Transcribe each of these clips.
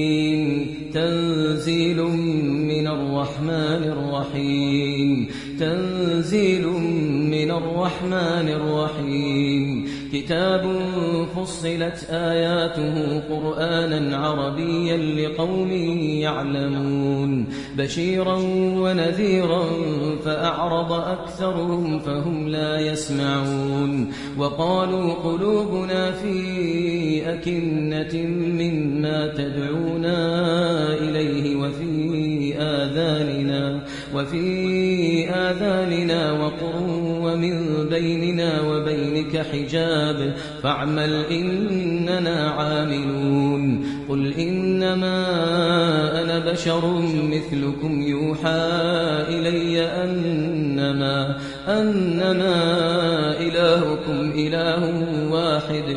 حميم تنزيل من الرحمن الرحيم تنزيل من الرحمن الرحيم كتاب فصلت آياته قرآنا عربيا لقوم يعلمون. بشيرا ونذيرا فأعرض أكثرهم فهم لا يسمعون. وقالوا قلوبنا في أكنة مما تدعونا إليه وفي آذاننا وفي آذاننا وقر ومن بيننا وبينك حجاب فاعمل إننا عاملون قل إنما أنا بشر مثلكم يوحى إلي أنما أنما إلهكم إله واحد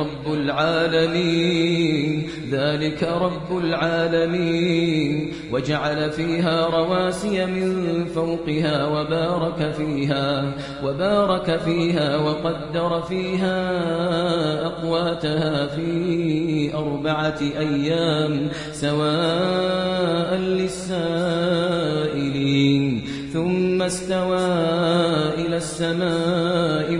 رب العالمين ذلك رب العالمين. وجعل فيها رواسي من فوقها وبارك فيها وبارك فيها وقدر فيها أقواتها في أربعة أيام سواء للسائلين. ثم استوى إلى السماء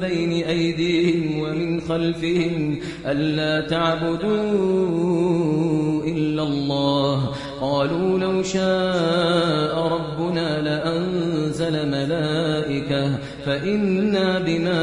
بين أيديهم ومن خلفهم ألا تعبدوا إلا الله. قالوا لو شاء ربنا لأنزل ملائكة فإنا بما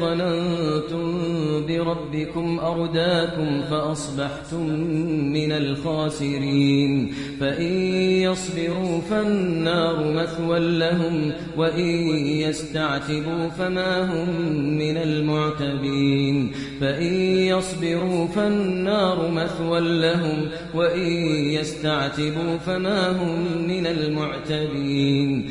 ظننتم بربكم أرداكم فأصبحتم من الخاسرين. فإن يصبروا فالنار مثوى لهم وإن يستعتبوا فما هم من المعتبين. فإن يصبروا فالنار مثوى لهم وإن يستعتبوا فما هم من المعتبين.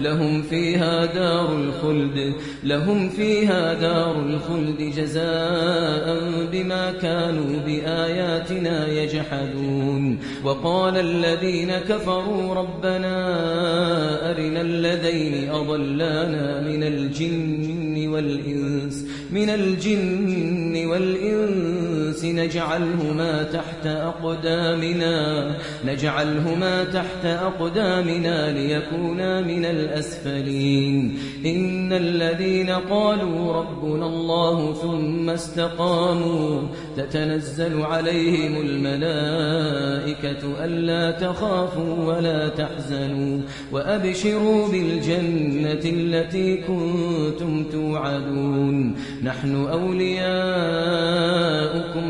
لهم فيها دار الخلد لهم فيها دار الخلد جزاء بما كانوا بآياتنا يجحدون. وقال الذين كفروا ربنا أرنا الذين أضلانا من الجن والإنس من الجن والإنس نجعلهما تحت أقدامنا نجعلهما تحت أقدامنا ليكونا من الأسفلين. إن الذين قالوا ربنا الله ثم استقاموا تتنزل عليهم الملائكة ألا تخافوا ولا تحزنوا. وأبشروا بالجنة التي كنتم توعدون. نحن أولياؤكم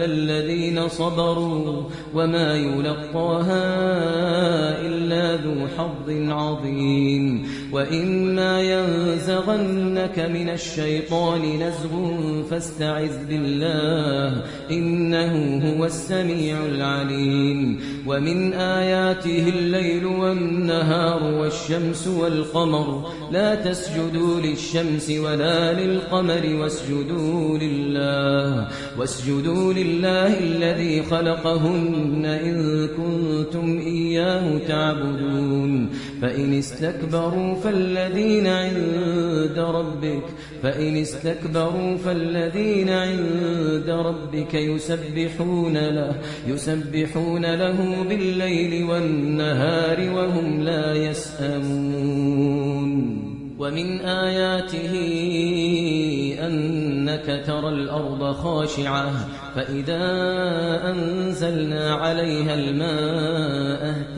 إلا الذين صبروا وما يلقاها إلا ذو حظ عظيم. وإما ينزغنك من الشيطان نزغ فاستعذ بالله إنه هو السميع العليم ومن آياته الليل والنهار والشمس والقمر لا تسجدوا للشمس ولا للقمر واسجدوا لله واسجدوا لله الذي خلقهن إن كنتم إياه تعبدون فإن استكبروا فالذين عند ربك فإن استكبروا فالذين عند ربك يسبحون له يسبحون له بالليل والنهار وهم لا يسأمون. ومن آياته أنك ترى الأرض خاشعة فإذا أنزلنا عليها الماء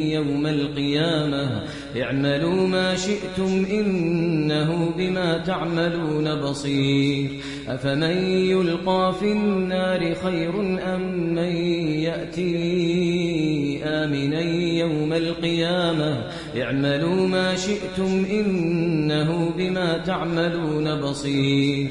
يوم القيامة. اعملوا ما شئتم إنه بما تعملون بصير. أفمن يلقى في النار خير أم من يأتي آمنا يوم القيامة؟ اعملوا ما شئتم إنه بما تعملون بصير.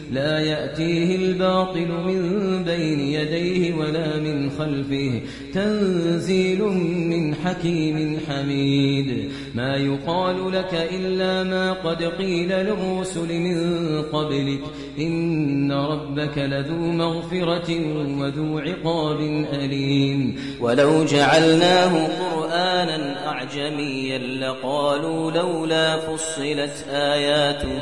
لا يأتيه الباطل من بين يديه ولا من خلفه. تنزيل من حكيم حميد. ما يقال لك إلا ما قد قيل للرسل من قبلك. إن ربك لذو مغفرة وذو عقاب أليم. ولو جعلناه قرآنا أعجميا لقالوا لولا فصلت آياته.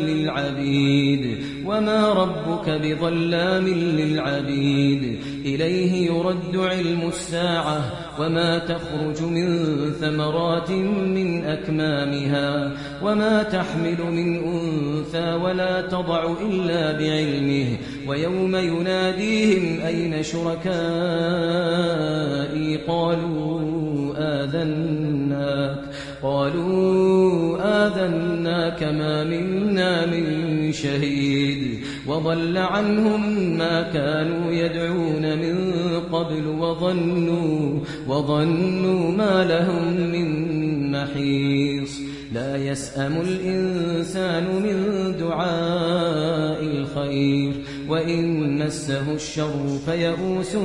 للعبيد. وما ربك بظلام للعبيد. إليه يرد علم الساعة. وما تخرج من ثمرات من أكمامها. وما تحمل من أنثى ولا تضع إلا بعلمه. ويوم يناديهم أين شركائي؟ قالوا آذناك. قالوا آذناك. ما منا من شهيد وضل عنهم ما كانوا يدعون من قبل وظنوا وظنوا ما لهم من محيص. لا يسأم الإنسان من دعاء الخير. وإن مسه الشر فيئوس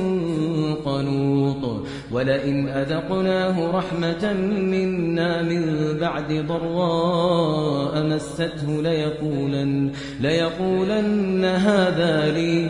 قنوط. ولئن أذقناه رحمة منا من بعد ضراء مسته ليقولن, ليقولن هذا لي